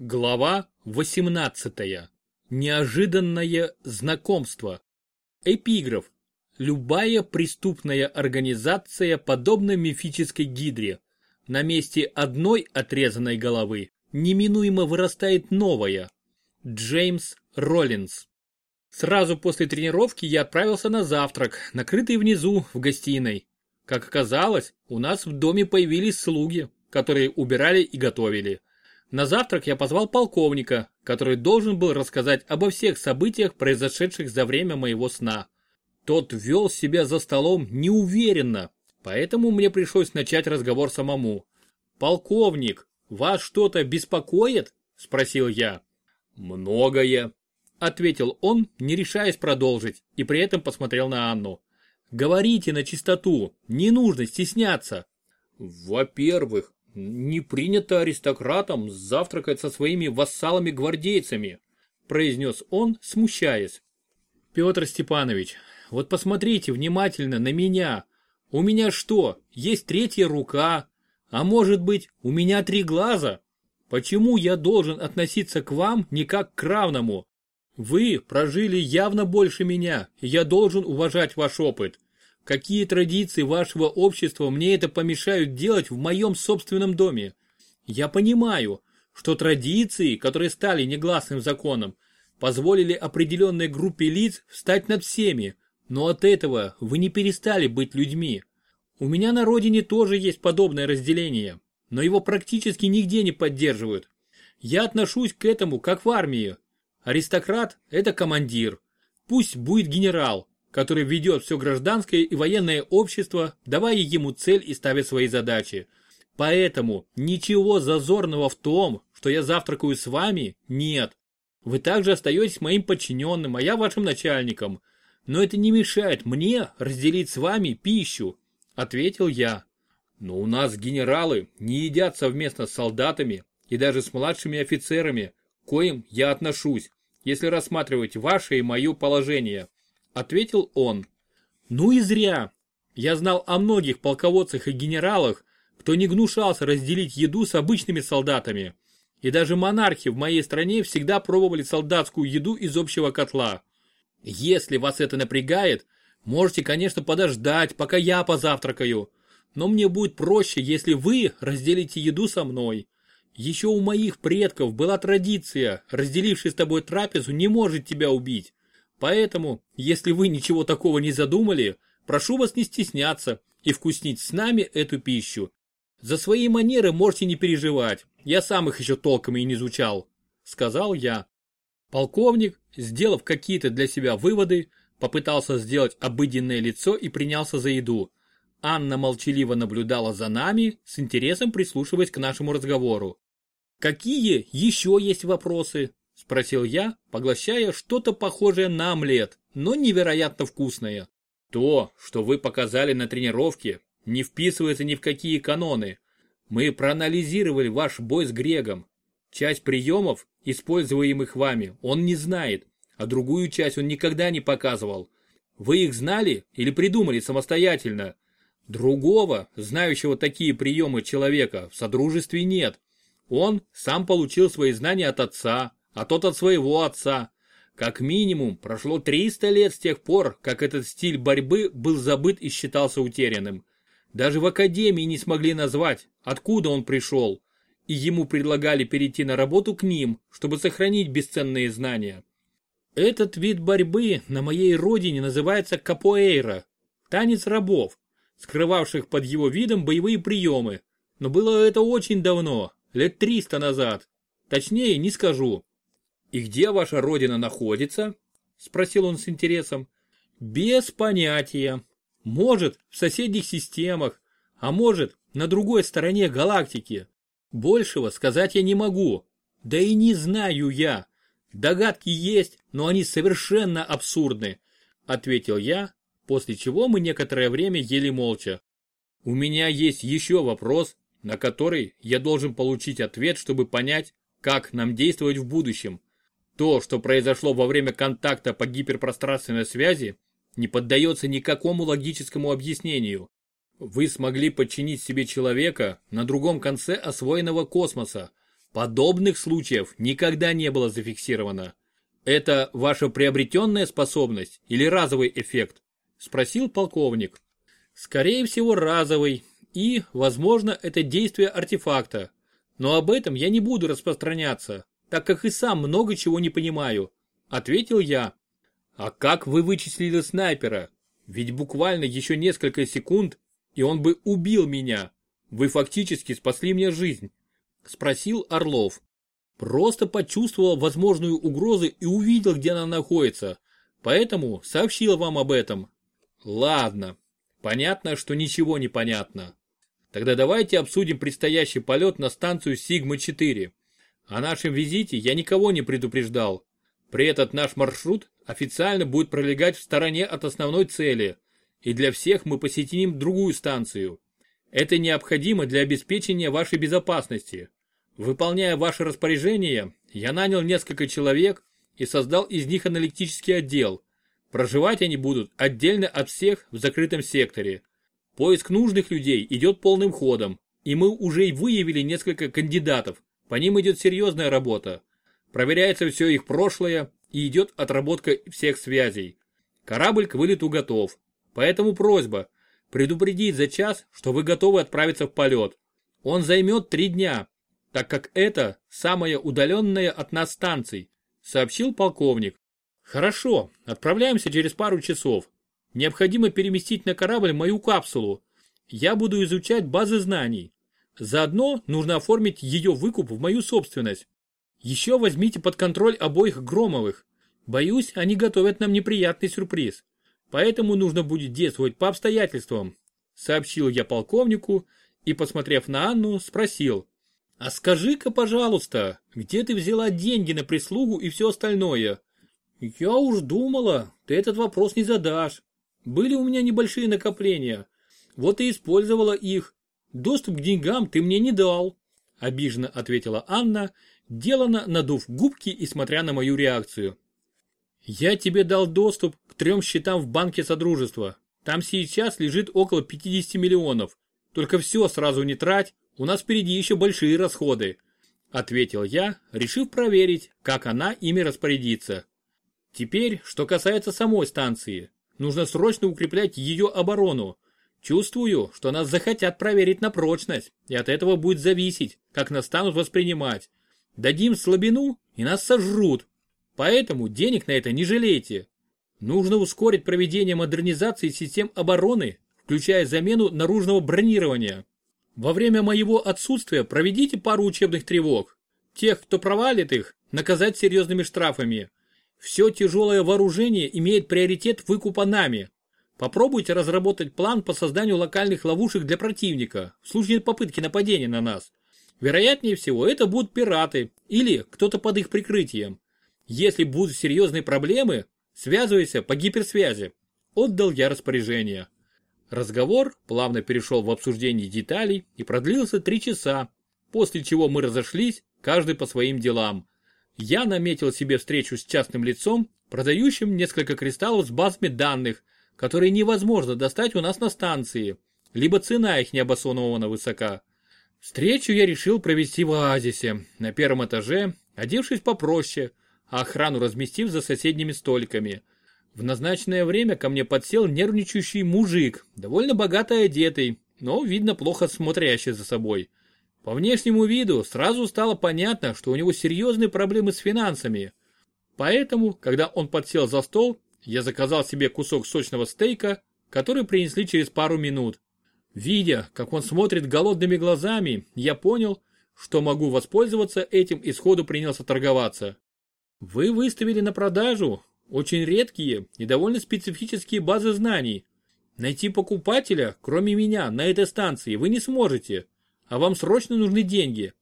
Глава 18. Неожиданное знакомство. Эпиграф. Любая преступная организация подобна мифической гидре. На месте одной отрезанной головы неминуемо вырастает новая. Джеймс Роллинс. Сразу после тренировки я отправился на завтрак, накрытый внизу, в гостиной. Как оказалось, у нас в доме появились слуги, которые убирали и готовили. На завтрак я позвал полковника, который должен был рассказать обо всех событиях, произошедших за время моего сна. Тот вел себя за столом неуверенно, поэтому мне пришлось начать разговор самому. «Полковник, вас что-то беспокоит?» – спросил я. «Многое», – ответил он, не решаясь продолжить, и при этом посмотрел на Анну. «Говорите на чистоту, не нужно стесняться». «Во-первых, не принято аристократам завтракать со своими вассалами-гвардейцами, произнес он, смущаясь. Петр Степанович, вот посмотрите внимательно на меня. У меня что, есть третья рука? А может быть, у меня три глаза? Почему я должен относиться к вам не как к равному? Вы прожили явно больше меня, и я должен уважать ваш опыт. Какие традиции вашего общества мне это помешают делать в моем собственном доме? Я понимаю, что традиции, которые стали негласным законом, позволили определенной группе лиц встать над всеми, но от этого вы не перестали быть людьми. У меня на родине тоже есть подобное разделение, но его практически нигде не поддерживают. Я отношусь к этому как в армии. Аристократ – это командир. Пусть будет генерал, который ведет все гражданское и военное общество, давая ему цель и ставя свои задачи. Поэтому ничего зазорного в том, что я завтракаю с вами, нет. Вы также остаетесь моим подчиненным, а я вашим начальником. Но это не мешает мне разделить с вами пищу, ответил я. Но у нас генералы не едят совместно с солдатами и даже с младшими офицерами, к коим я отношусь, если рассматривать ваше и мое положение ответил он. Ну и зря. Я знал о многих полководцах и генералах, кто не гнушался разделить еду с обычными солдатами. И даже монархи в моей стране всегда пробовали солдатскую еду из общего котла. Если вас это напрягает, можете, конечно, подождать, пока я позавтракаю. Но мне будет проще, если вы разделите еду со мной. Еще у моих предков была традиция, разделивший с тобой трапезу не может тебя убить. Поэтому, если вы ничего такого не задумали, прошу вас не стесняться и вкуснить с нами эту пищу. За свои манеры можете не переживать, я сам их еще толком и не изучал, сказал я. Полковник, сделав какие-то для себя выводы, попытался сделать обыденное лицо и принялся за еду. Анна молчаливо наблюдала за нами, с интересом прислушиваясь к нашему разговору. «Какие еще есть вопросы?» – спросил я, поглощая что-то похожее на омлет, но невероятно вкусное. То, что вы показали на тренировке, не вписывается ни в какие каноны. Мы проанализировали ваш бой с Грегом. Часть приемов, используемых вами, он не знает, а другую часть он никогда не показывал. Вы их знали или придумали самостоятельно? Другого, знающего такие приемы человека, в Содружестве нет. Он сам получил свои знания от отца, а тот от своего отца. Как минимум, прошло 300 лет с тех пор, как этот стиль борьбы был забыт и считался утерянным. Даже в академии не смогли назвать, откуда он пришел, и ему предлагали перейти на работу к ним, чтобы сохранить бесценные знания. Этот вид борьбы на моей родине называется капоэйра, танец рабов, скрывавших под его видом боевые приемы. Но было это очень давно, лет 300 назад. Точнее, не скажу. «И где ваша родина находится?» – спросил он с интересом. «Без понятия. Может, в соседних системах, а может, на другой стороне галактики. Большего сказать я не могу. Да и не знаю я. Догадки есть, но они совершенно абсурдны», – ответил я, после чего мы некоторое время ели молча. «У меня есть еще вопрос, на который я должен получить ответ, чтобы понять, как нам действовать в будущем. То, что произошло во время контакта по гиперпространственной связи, не поддается никакому логическому объяснению. Вы смогли подчинить себе человека на другом конце освоенного космоса, Подобных случаев никогда не было зафиксировано. Это ваша приобретенная способность или разовый эффект? Спросил полковник. Скорее всего разовый и, возможно, это действие артефакта. Но об этом я не буду распространяться, так как и сам много чего не понимаю. Ответил я. А как вы вычислили снайпера? Ведь буквально еще несколько секунд, и он бы убил меня. Вы фактически спасли мне жизнь. Спросил Орлов. Просто почувствовал возможную угрозу и увидел, где она находится. Поэтому сообщил вам об этом. Ладно. Понятно, что ничего не понятно. Тогда давайте обсудим предстоящий полет на станцию Сигма-4. О нашем визите я никого не предупреждал. При этот наш маршрут официально будет пролегать в стороне от основной цели, и для всех мы посетим другую станцию. Это необходимо для обеспечения вашей безопасности. Выполняя ваши распоряжения, я нанял несколько человек и создал из них аналитический отдел. Проживать они будут отдельно от всех в закрытом секторе. Поиск нужных людей идет полным ходом, и мы уже выявили несколько кандидатов. По ним идет серьезная работа. Проверяется все их прошлое и идет отработка всех связей. Корабль к вылету готов. Поэтому просьба предупредить за час, что вы готовы отправиться в полет. Он займет три дня, так как это самая удаленная от нас станция, сообщил полковник. Хорошо, отправляемся через пару часов. Необходимо переместить на корабль мою капсулу. Я буду изучать базы знаний. Заодно нужно оформить ее выкуп в мою собственность. Еще возьмите под контроль обоих Громовых. Боюсь, они готовят нам неприятный сюрприз. Поэтому нужно будет действовать по обстоятельствам. Сообщил я полковнику и, посмотрев на Анну, спросил. А скажи-ка, пожалуйста, где ты взяла деньги на прислугу и все остальное? Я уж думала, ты этот вопрос не задашь. Были у меня небольшие накопления. Вот и использовала их. Доступ к деньгам ты мне не дал. Обиженно ответила Анна делано надув губки и смотря на мою реакцию. «Я тебе дал доступ к трем счетам в банке Содружества. Там сейчас лежит около 50 миллионов. Только все сразу не трать, у нас впереди еще большие расходы», ответил я, решив проверить, как она ими распорядится. Теперь, что касается самой станции, нужно срочно укреплять ее оборону. Чувствую, что нас захотят проверить на прочность, и от этого будет зависеть, как нас станут воспринимать. Дадим слабину, и нас сожрут. Поэтому денег на это не жалейте. Нужно ускорить проведение модернизации систем обороны, включая замену наружного бронирования. Во время моего отсутствия проведите пару учебных тревог. Тех, кто провалит их, наказать серьезными штрафами. Все тяжелое вооружение имеет приоритет выкупа нами. Попробуйте разработать план по созданию локальных ловушек для противника в случае попытки нападения на нас. Вероятнее всего, это будут пираты или кто-то под их прикрытием. Если будут серьезные проблемы, связывайся по гиперсвязи. Отдал я распоряжение. Разговор плавно перешел в обсуждение деталей и продлился три часа, после чего мы разошлись, каждый по своим делам. Я наметил себе встречу с частным лицом, продающим несколько кристаллов с базами данных, которые невозможно достать у нас на станции, либо цена их необоснованно высока. Встречу я решил провести в оазисе, на первом этаже, одевшись попроще, а охрану разместив за соседними столиками. В назначенное время ко мне подсел нервничающий мужик, довольно богато одетый, но, видно, плохо смотрящий за собой. По внешнему виду сразу стало понятно, что у него серьезные проблемы с финансами. Поэтому, когда он подсел за стол, я заказал себе кусок сочного стейка, который принесли через пару минут. Видя, как он смотрит голодными глазами, я понял, что могу воспользоваться этим и сходу принялся торговаться. Вы выставили на продажу очень редкие и довольно специфические базы знаний. Найти покупателя, кроме меня, на этой станции вы не сможете, а вам срочно нужны деньги.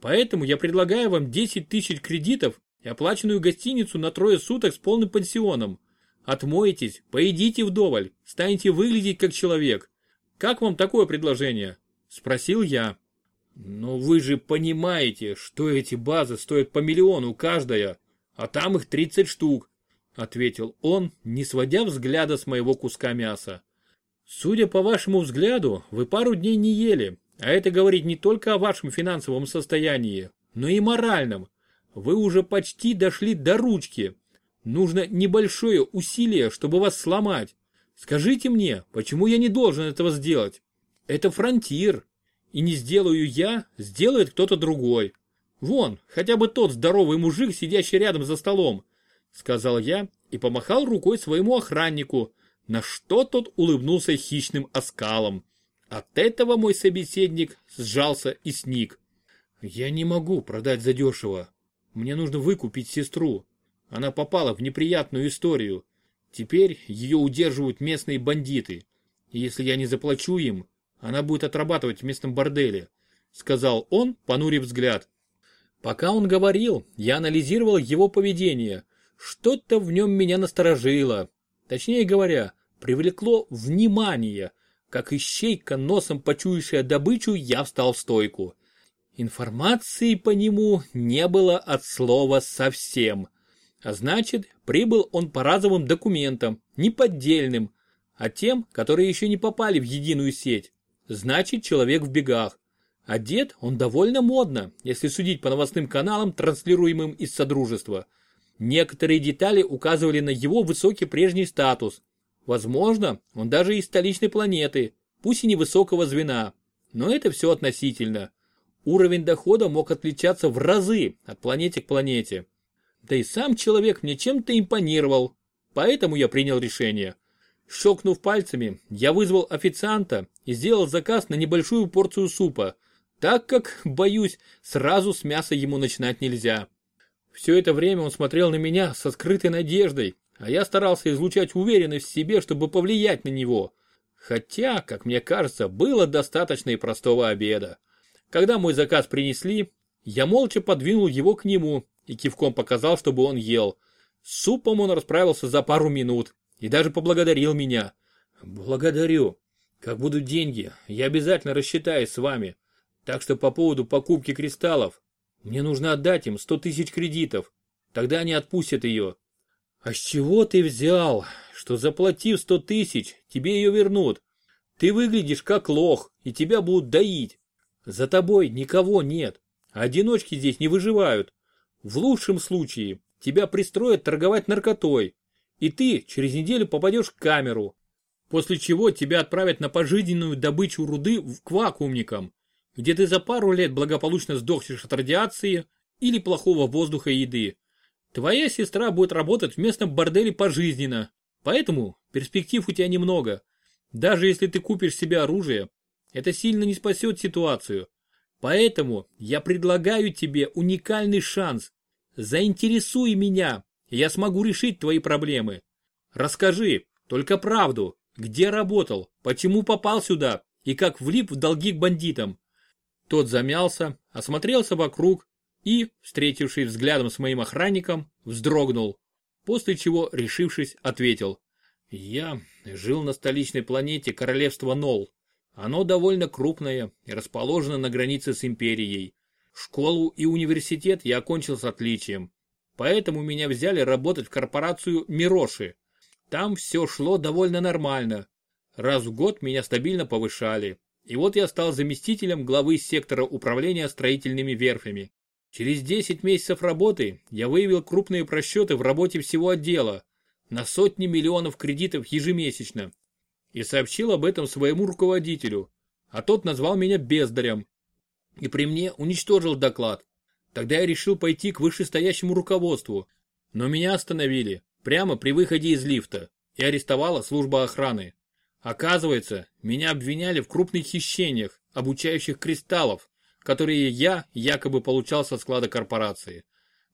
Поэтому я предлагаю вам 10 тысяч кредитов и оплаченную гостиницу на трое суток с полным пансионом. Отмоетесь, поедите вдоволь, станете выглядеть как человек. Как вам такое предложение? Спросил я. Но вы же понимаете, что эти базы стоят по миллиону каждая, а там их 30 штук, ответил он, не сводя взгляда с моего куска мяса. Судя по вашему взгляду, вы пару дней не ели, а это говорит не только о вашем финансовом состоянии, но и моральном. Вы уже почти дошли до ручки. Нужно небольшое усилие, чтобы вас сломать. Скажите мне, почему я не должен этого сделать? Это фронтир. И не сделаю я, сделает кто-то другой. Вон, хотя бы тот здоровый мужик, сидящий рядом за столом, сказал я и помахал рукой своему охраннику, на что тот улыбнулся хищным оскалом. От этого мой собеседник сжался и сник. Я не могу продать задешево. Мне нужно выкупить сестру. Она попала в неприятную историю. Теперь ее удерживают местные бандиты. И если я не заплачу им, она будет отрабатывать в местном борделе, сказал он, понурив взгляд. Пока он говорил, я анализировал его поведение. Что-то в нем меня насторожило. Точнее говоря, привлекло внимание. Как ищейка, носом почуявшая добычу, я встал в стойку. Информации по нему не было от слова совсем. А значит, прибыл он по разовым документам, не поддельным, а тем, которые еще не попали в единую сеть. Значит, человек в бегах. Одет он довольно модно, если судить по новостным каналам, транслируемым из Содружества. Некоторые детали указывали на его высокий прежний статус. Возможно, он даже из столичной планеты, пусть и невысокого звена. Но это все относительно. Уровень дохода мог отличаться в разы от планеты к планете. Да и сам человек мне чем-то импонировал, поэтому я принял решение. Щелкнув пальцами, я вызвал официанта и сделал заказ на небольшую порцию супа, так как, боюсь, сразу с мяса ему начинать нельзя. Все это время он смотрел на меня со скрытой надеждой, а я старался излучать уверенность в себе, чтобы повлиять на него. Хотя, как мне кажется, было достаточно и простого обеда. Когда мой заказ принесли, я молча подвинул его к нему и кивком показал, чтобы он ел. С супом он расправился за пару минут и даже поблагодарил меня. Благодарю. Как будут деньги, я обязательно рассчитаюсь с вами. Так что по поводу покупки кристаллов, мне нужно отдать им сто тысяч кредитов. Тогда они отпустят ее. А с чего ты взял, что заплатив сто тысяч, тебе ее вернут? Ты выглядишь как лох, и тебя будут доить. За тобой никого нет. Одиночки здесь не выживают. В лучшем случае тебя пристроят торговать наркотой, и ты через неделю попадешь в камеру, после чего тебя отправят на пожизненную добычу руды к вакуумникам, где ты за пару лет благополучно сдохнешь от радиации или плохого воздуха и еды. Твоя сестра будет работать в местном борделе пожизненно, поэтому перспектив у тебя немного. Даже если ты купишь себе оружие, это сильно не спасет ситуацию. Поэтому я предлагаю тебе уникальный шанс. Заинтересуй меня, я смогу решить твои проблемы. Расскажи, только правду, где работал, почему попал сюда и как влип в долги к бандитам. Тот замялся, осмотрелся вокруг и, встретившись взглядом с моим охранником, вздрогнул, после чего, решившись, ответил. Я жил на столичной планете королевства Нол. Оно довольно крупное и расположено на границе с империей. Школу и университет я окончил с отличием. Поэтому меня взяли работать в корпорацию Мироши. Там все шло довольно нормально. Раз в год меня стабильно повышали. И вот я стал заместителем главы сектора управления строительными верфями. Через 10 месяцев работы я выявил крупные просчеты в работе всего отдела на сотни миллионов кредитов ежемесячно и сообщил об этом своему руководителю, а тот назвал меня бездарем и при мне уничтожил доклад. Тогда я решил пойти к вышестоящему руководству, но меня остановили прямо при выходе из лифта и арестовала служба охраны. Оказывается, меня обвиняли в крупных хищениях, обучающих кристаллов, которые я якобы получал со склада корпорации.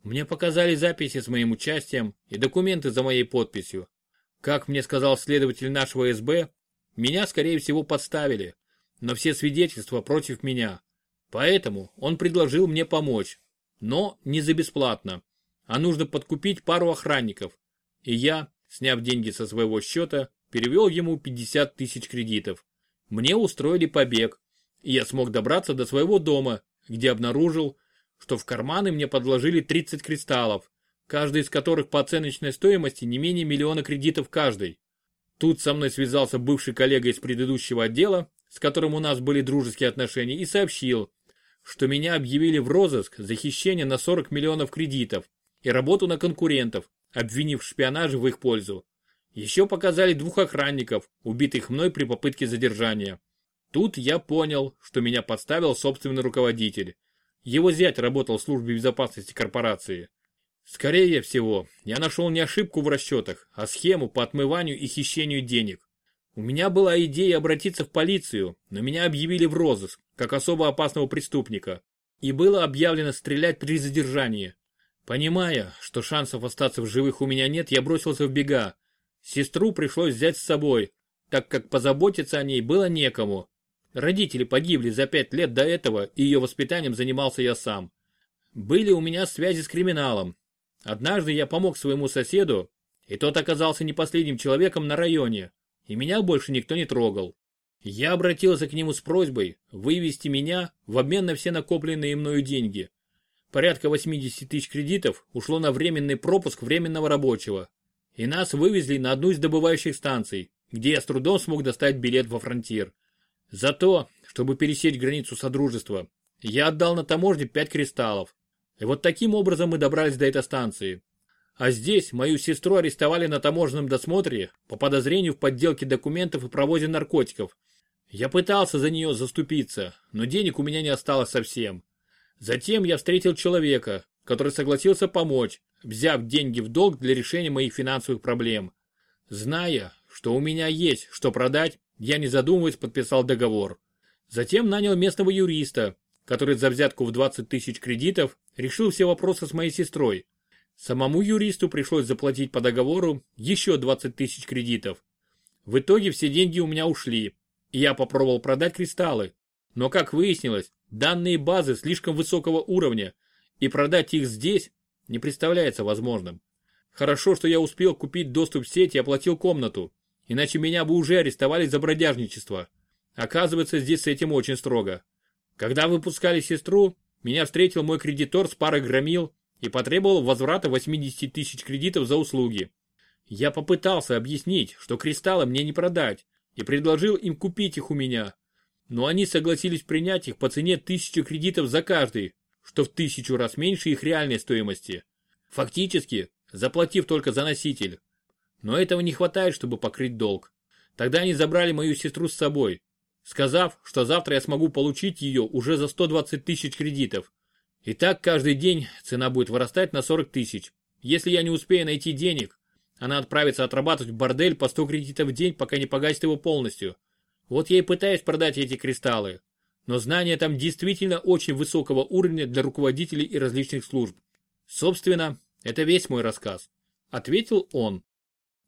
Мне показали записи с моим участием и документы за моей подписью. Как мне сказал следователь нашего СБ, меня скорее всего подставили, но все свидетельства против меня. Поэтому он предложил мне помочь, но не за бесплатно, а нужно подкупить пару охранников. И я, сняв деньги со своего счета, перевел ему 50 тысяч кредитов. Мне устроили побег, и я смог добраться до своего дома, где обнаружил, что в карманы мне подложили 30 кристаллов, каждый из которых по оценочной стоимости не менее миллиона кредитов каждый. Тут со мной связался бывший коллега из предыдущего отдела, с которым у нас были дружеские отношения, и сообщил, что меня объявили в розыск за хищение на 40 миллионов кредитов и работу на конкурентов, обвинив в шпионаже в их пользу. Еще показали двух охранников, убитых мной при попытке задержания. Тут я понял, что меня подставил собственный руководитель. Его зять работал в службе безопасности корпорации. Скорее всего, я нашел не ошибку в расчетах, а схему по отмыванию и хищению денег. У меня была идея обратиться в полицию, но меня объявили в розыск, как особо опасного преступника, и было объявлено стрелять при задержании. Понимая, что шансов остаться в живых у меня нет, я бросился в бега. Сестру пришлось взять с собой, так как позаботиться о ней было некому. Родители погибли за пять лет до этого, и ее воспитанием занимался я сам. Были у меня связи с криминалом. Однажды я помог своему соседу, и тот оказался не последним человеком на районе, и меня больше никто не трогал. Я обратился к нему с просьбой вывести меня в обмен на все накопленные мною деньги. Порядка 80 тысяч кредитов ушло на временный пропуск временного рабочего. И нас вывезли на одну из добывающих станций, где я с трудом смог достать билет во фронтир. За то, чтобы пересечь границу Содружества, я отдал на таможне 5 кристаллов. И вот таким образом мы добрались до этой станции. А здесь мою сестру арестовали на таможенном досмотре по подозрению в подделке документов и провозе наркотиков. Я пытался за нее заступиться, но денег у меня не осталось совсем. Затем я встретил человека, который согласился помочь, взяв деньги в долг для решения моих финансовых проблем. Зная, что у меня есть что продать, я не задумываясь подписал договор. Затем нанял местного юриста, который за взятку в 20 тысяч кредитов решил все вопросы с моей сестрой. Самому юристу пришлось заплатить по договору еще 20 тысяч кредитов. В итоге все деньги у меня ушли, и я попробовал продать кристаллы. Но как выяснилось, Данные базы слишком высокого уровня, и продать их здесь не представляется возможным. Хорошо, что я успел купить доступ в сеть и оплатил комнату, иначе меня бы уже арестовали за бродяжничество. Оказывается, здесь с этим очень строго. Когда выпускали сестру, меня встретил мой кредитор с парой громил и потребовал возврата 80 тысяч кредитов за услуги. Я попытался объяснить, что кристаллы мне не продать, и предложил им купить их у меня, но они согласились принять их по цене тысячи кредитов за каждый, что в тысячу раз меньше их реальной стоимости. Фактически, заплатив только за носитель. Но этого не хватает, чтобы покрыть долг. Тогда они забрали мою сестру с собой, сказав, что завтра я смогу получить ее уже за 120 тысяч кредитов. И так каждый день цена будет вырастать на 40 тысяч. Если я не успею найти денег, она отправится отрабатывать в бордель по 100 кредитов в день, пока не погасит его полностью. Вот я и пытаюсь продать эти кристаллы. Но знания там действительно очень высокого уровня для руководителей и различных служб. Собственно, это весь мой рассказ. Ответил он.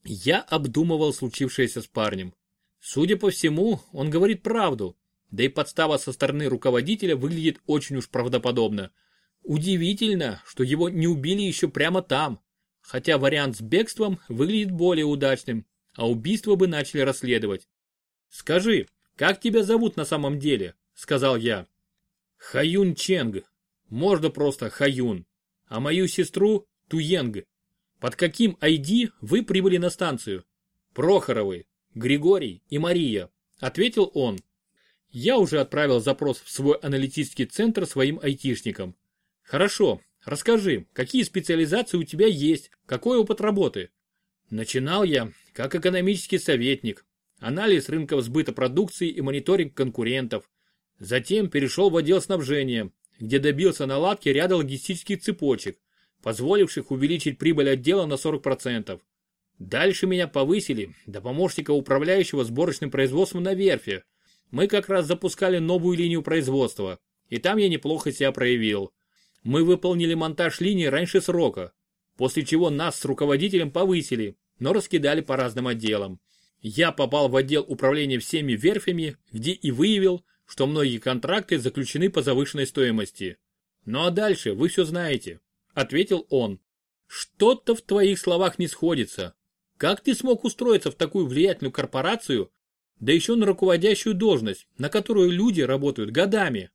Я обдумывал случившееся с парнем. Судя по всему, он говорит правду. Да и подстава со стороны руководителя выглядит очень уж правдоподобно. Удивительно, что его не убили еще прямо там. Хотя вариант с бегством выглядит более удачным, а убийство бы начали расследовать. «Скажи, как тебя зовут на самом деле?» – сказал я. «Хаюн Ченг. Можно просто Хаюн. А мою сестру – Туенг. Под каким ID вы прибыли на станцию?» «Прохоровы, Григорий и Мария», – ответил он. Я уже отправил запрос в свой аналитический центр своим айтишникам. Хорошо, расскажи, какие специализации у тебя есть, какой опыт работы? Начинал я как экономический советник, анализ рынков сбыта продукции и мониторинг конкурентов. Затем перешел в отдел снабжения, где добился наладки ряда логистических цепочек, позволивших увеличить прибыль отдела на 40%. Дальше меня повысили до помощника управляющего сборочным производством на верфи. Мы как раз запускали новую линию производства, и там я неплохо себя проявил. Мы выполнили монтаж линии раньше срока, после чего нас с руководителем повысили, но раскидали по разным отделам. Я попал в отдел управления всеми верфями, где и выявил, что многие контракты заключены по завышенной стоимости. Ну а дальше вы все знаете, ответил он. Что-то в твоих словах не сходится. Как ты смог устроиться в такую влиятельную корпорацию, да еще на руководящую должность, на которую люди работают годами?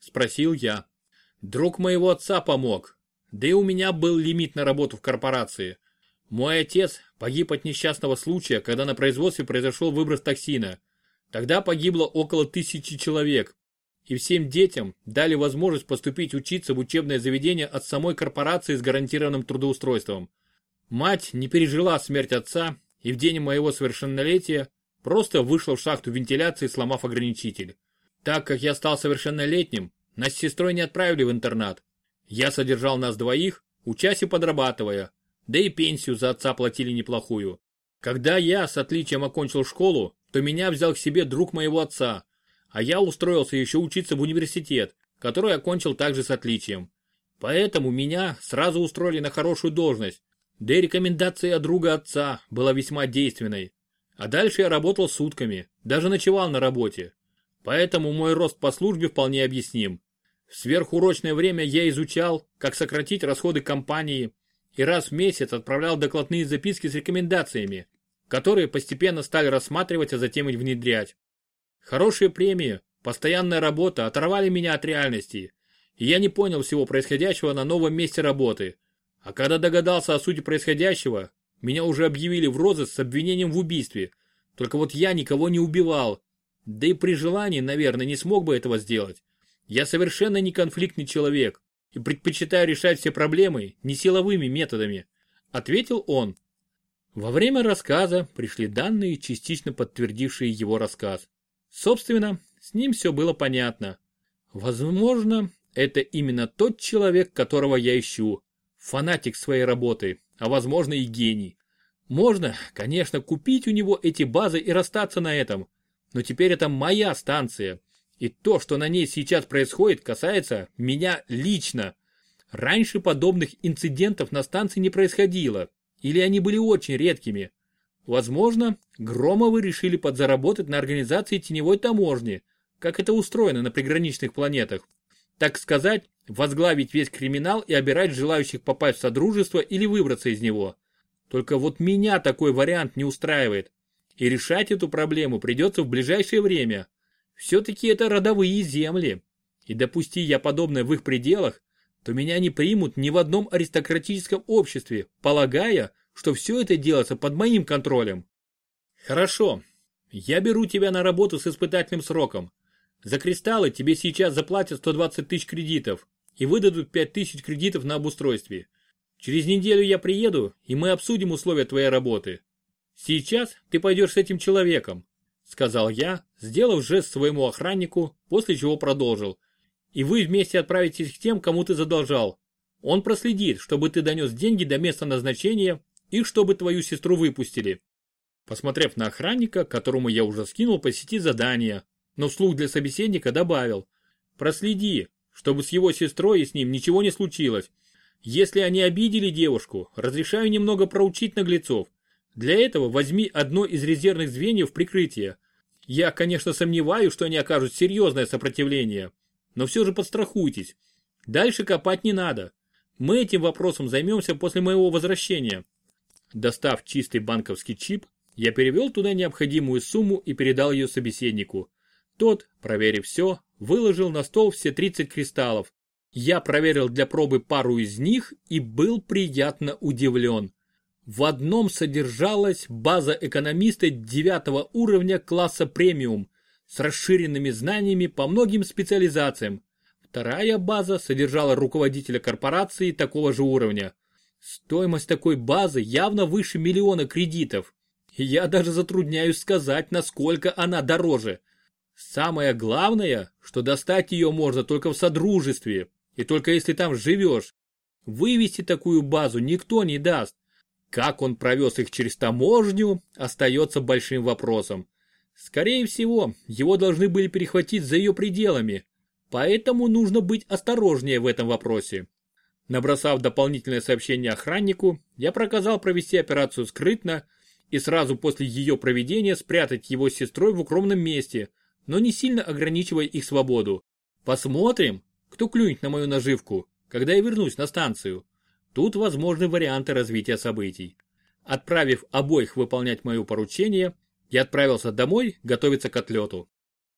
Спросил я. Друг моего отца помог. Да и у меня был лимит на работу в корпорации. Мой отец погиб от несчастного случая, когда на производстве произошел выброс токсина. Тогда погибло около тысячи человек. и всем детям дали возможность поступить учиться в учебное заведение от самой корпорации с гарантированным трудоустройством. Мать не пережила смерть отца и в день моего совершеннолетия просто вышла в шахту вентиляции, сломав ограничитель. Так как я стал совершеннолетним, нас с сестрой не отправили в интернат. Я содержал нас двоих, учась и подрабатывая, да и пенсию за отца платили неплохую. Когда я с отличием окончил школу, то меня взял к себе друг моего отца, а я устроился еще учиться в университет, который окончил также с отличием. Поэтому меня сразу устроили на хорошую должность, да и рекомендация друга отца была весьма действенной. А дальше я работал сутками, даже ночевал на работе. Поэтому мой рост по службе вполне объясним. В сверхурочное время я изучал, как сократить расходы компании, и раз в месяц отправлял докладные записки с рекомендациями, которые постепенно стали рассматривать, а затем и внедрять. Хорошие премии, постоянная работа оторвали меня от реальности, и я не понял всего происходящего на новом месте работы. А когда догадался о сути происходящего, меня уже объявили в розыск с обвинением в убийстве. Только вот я никого не убивал. Да и при желании, наверное, не смог бы этого сделать. Я совершенно не конфликтный человек и предпочитаю решать все проблемы не силовыми методами, ответил он. Во время рассказа пришли данные, частично подтвердившие его рассказ. Собственно, с ним все было понятно. Возможно, это именно тот человек, которого я ищу. Фанатик своей работы, а возможно и гений. Можно, конечно, купить у него эти базы и расстаться на этом. Но теперь это моя станция. И то, что на ней сейчас происходит, касается меня лично. Раньше подобных инцидентов на станции не происходило, или они были очень редкими. Возможно, Громовы решили подзаработать на организации теневой таможни, как это устроено на приграничных планетах. Так сказать, возглавить весь криминал и обирать желающих попасть в Содружество или выбраться из него. Только вот меня такой вариант не устраивает. И решать эту проблему придется в ближайшее время. Все-таки это родовые земли. И допусти я подобное в их пределах, то меня не примут ни в одном аристократическом обществе, полагая, что все это делается под моим контролем. Хорошо, я беру тебя на работу с испытательным сроком. За кристаллы тебе сейчас заплатят 120 тысяч кредитов и выдадут 5 тысяч кредитов на обустройстве. Через неделю я приеду, и мы обсудим условия твоей работы. Сейчас ты пойдешь с этим человеком сказал я, сделав жест своему охраннику, после чего продолжил. И вы вместе отправитесь к тем, кому ты задолжал. Он проследит, чтобы ты донес деньги до места назначения и чтобы твою сестру выпустили. Посмотрев на охранника, которому я уже скинул по сети задание, но вслух для собеседника добавил. Проследи, чтобы с его сестрой и с ним ничего не случилось. Если они обидели девушку, разрешаю немного проучить наглецов. Для этого возьми одно из резервных звеньев прикрытия. Я, конечно, сомневаюсь, что они окажут серьезное сопротивление, но все же подстрахуйтесь. Дальше копать не надо. Мы этим вопросом займемся после моего возвращения. Достав чистый банковский чип, я перевел туда необходимую сумму и передал ее собеседнику. Тот, проверив все, выложил на стол все 30 кристаллов. Я проверил для пробы пару из них и был приятно удивлен. В одном содержалась база экономиста девятого уровня класса премиум с расширенными знаниями по многим специализациям. Вторая база содержала руководителя корпорации такого же уровня. Стоимость такой базы явно выше миллиона кредитов. Я даже затрудняюсь сказать, насколько она дороже. Самое главное, что достать ее можно только в Содружестве, и только если там живешь. Вывести такую базу никто не даст. Как он провез их через таможню, остается большим вопросом. Скорее всего, его должны были перехватить за ее пределами, поэтому нужно быть осторожнее в этом вопросе. Набросав дополнительное сообщение охраннику, я проказал провести операцию скрытно и сразу после ее проведения спрятать его с сестрой в укромном месте, но не сильно ограничивая их свободу. Посмотрим, кто клюнет на мою наживку, когда я вернусь на станцию. Тут возможны варианты развития событий. Отправив обоих выполнять мое поручение, я отправился домой готовиться к отлету.